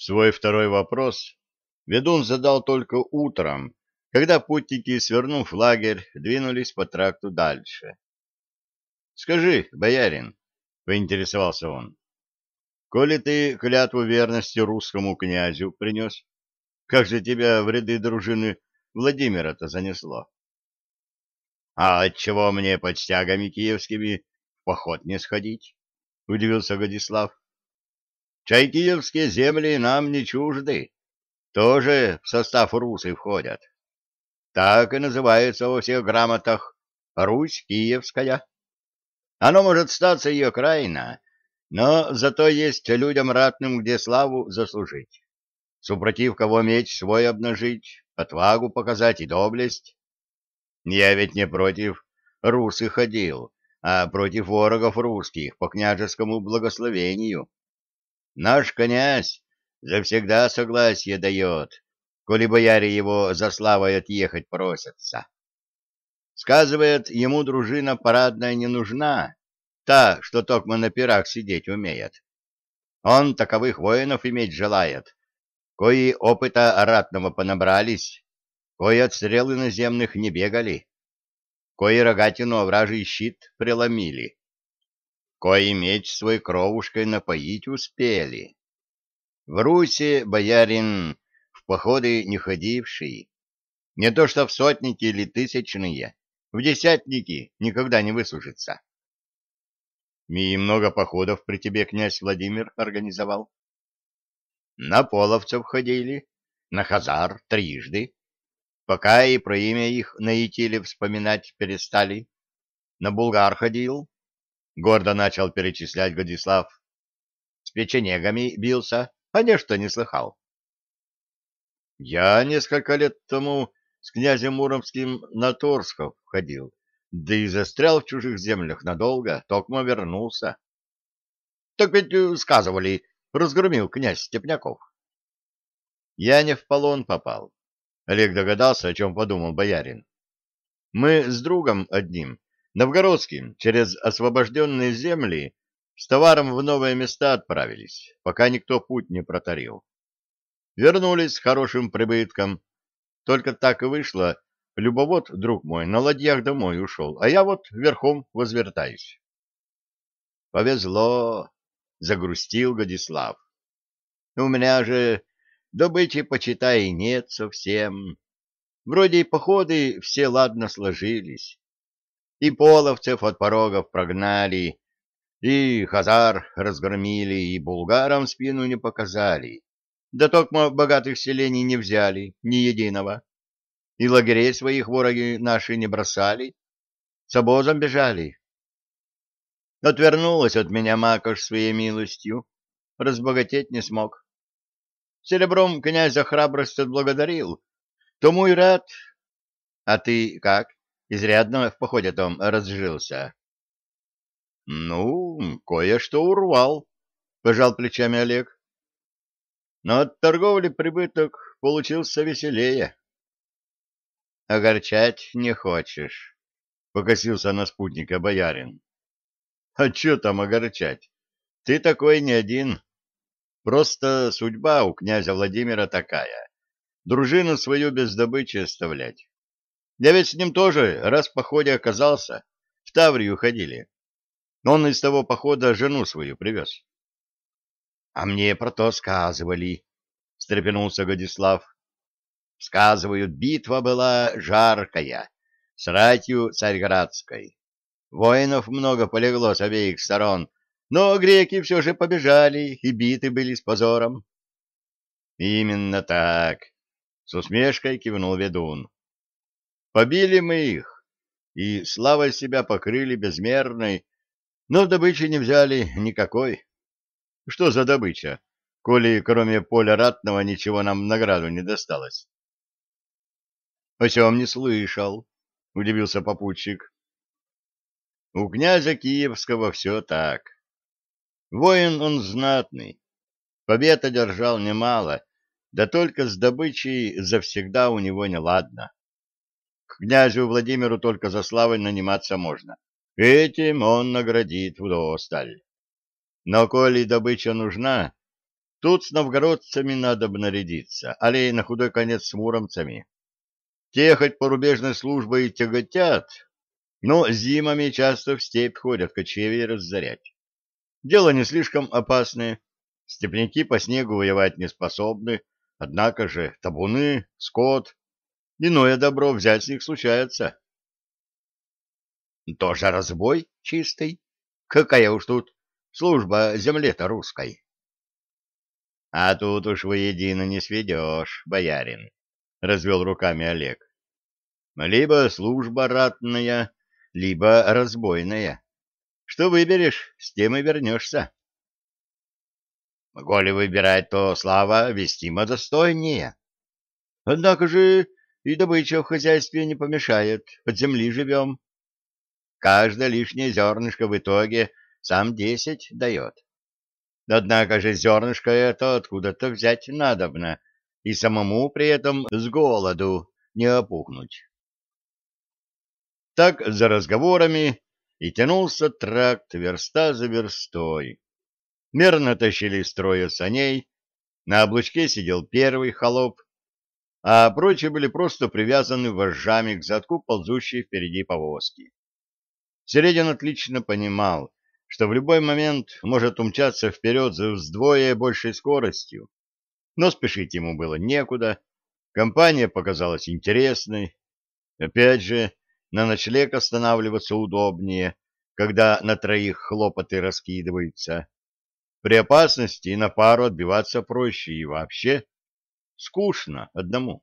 Свой второй вопрос ведун задал только утром, когда путники, свернув лагерь, двинулись по тракту дальше. — Скажи, боярин, — поинтересовался он, — коли ты клятву верности русскому князю принес, как же тебя в ряды дружины Владимира-то занесло? — А отчего мне под стягами киевскими в поход не сходить? — удивился Годислав. — Чай киевские земли нам не чужды, тоже в состав русы входят. Так и называется во всех грамотах Русь Киевская. Оно может статься ее крайна, но зато есть людям ратным, где славу заслужить. Супротив кого меч свой обнажить, отвагу показать и доблесть. Я ведь не против русы ходил, а против ворогов русских по княжескому благословению. Наш князь завсегда согласие дает, коли бояре его за славой отъехать просятся. Сказывает, ему дружина парадная не нужна, та, что токмо на пирах сидеть умеет. Он таковых воинов иметь желает, кои опыта ратного понабрались, кои от стрел иноземных не бегали, кои рогатину вражий щит преломили, кои меч свой кровушкой напоить успели. В Руси боярин походы не ходивший. Не то что в сотники или тысячные, в десятники никогда не выслужится. И много походов при тебе князь Владимир организовал? На половцев ходили, на хазар трижды, пока и про имя их на Итиле вспоминать перестали. На булгар ходил, гордо начал перечислять Годислав. С печенегами бился, а ничто не слыхал. Я несколько лет тому с князем Муромским на Торсков ходил, да и застрял в чужих землях надолго, токмо вернулся. Так ведь э, сказывали, разгромил князь Степняков. Я не в полон попал. Олег догадался, о чем подумал боярин. Мы с другом одним, новгородским, через освобожденные земли с товаром в новые места отправились, пока никто путь не протарил. Вернулись с хорошим прибытком. Только так и вышло. Любовод, друг мой, на ладьях домой ушел, а я вот верхом возвертаюсь. Повезло, загрустил Годислав. У меня же добычи, почитай, нет совсем. Вроде и походы все ладно сложились. И половцев от порогов прогнали, и хазар разгромили, и булгарам спину не показали. Да только богатых селений не взяли, ни единого. И лагерей своих вороги наши не бросали, с обозом бежали. Отвернулась от меня Макош своей милостью, разбогатеть не смог. Серебром князь за храбрость отблагодарил, тому и рад. А ты как, изрядно в походе том разжился? — Ну, кое-что урвал, — пожал плечами Олег но от торговли прибыток получился веселее. — Огорчать не хочешь, — покосился на спутника боярин. — А что там огорчать? Ты такой не один. Просто судьба у князя Владимира такая. Дружину свою без добычи оставлять. Я ведь с ним тоже раз в походе оказался. В Таврию ходили. Он из того похода жену свою привез. А мне про то сказывали, — встрепенулся Годислав. Сказывают, битва была жаркая, с ратью царьградской. Воинов много полегло с обеих сторон, но греки все же побежали и биты были с позором. — Именно так, — с усмешкой кивнул ведун. — Побили мы их, и славой себя покрыли безмерной, но добычи не взяли никакой. Что за добыча, коли кроме поля ратного ничего нам награду не досталось? — О чем не слышал, — удивился попутчик. — У князя Киевского все так. Воин он знатный, побед одержал немало, да только с добычей завсегда у него неладно. К князю Владимиру только за славой наниматься можно. Этим он наградит вдосталь. Но коли добыча нужна, Тут с новгородцами надо бы нарядиться, али на худой конец с муромцами. Те хоть порубежной службой тяготят, но зимами часто в степь ходят кочевья разорять. Дело не слишком опасное, степняки по снегу воевать не способны, однако же табуны, скот, иное добро взять с них случается. Тоже разбой чистый. Какая уж тут служба земле-то русской. — А тут уж воедино не сведешь, боярин, — развел руками Олег. — Либо служба ратная, либо разбойная. Что выберешь, с тем и вернешься. — Коли выбирать, то слава вестимо достойнее. Однако же и добыча в хозяйстве не помешает, под земли живем. Каждое лишнее зернышко в итоге сам десять дает. Однако же зернышко это откуда-то взять надобно, и самому при этом с голоду не опухнуть. Так за разговорами и тянулся тракт верста за верстой. Мерно тащили строя саней, на облучке сидел первый холоп, а прочие были просто привязаны вожжами к задку ползущей впереди повозки. Середин отлично понимал, что в любой момент может умчаться вперед за вдвое большей скоростью. Но спешить ему было некуда, компания показалась интересной. Опять же, на ночлег останавливаться удобнее, когда на троих хлопоты раскидываются. При опасности на пару отбиваться проще и вообще скучно одному.